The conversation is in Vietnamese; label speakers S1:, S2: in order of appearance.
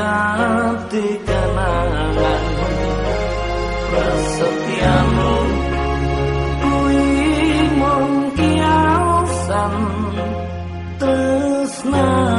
S1: menghayati kenanganmu Persetiamu Kui mengkiausan Tresnamu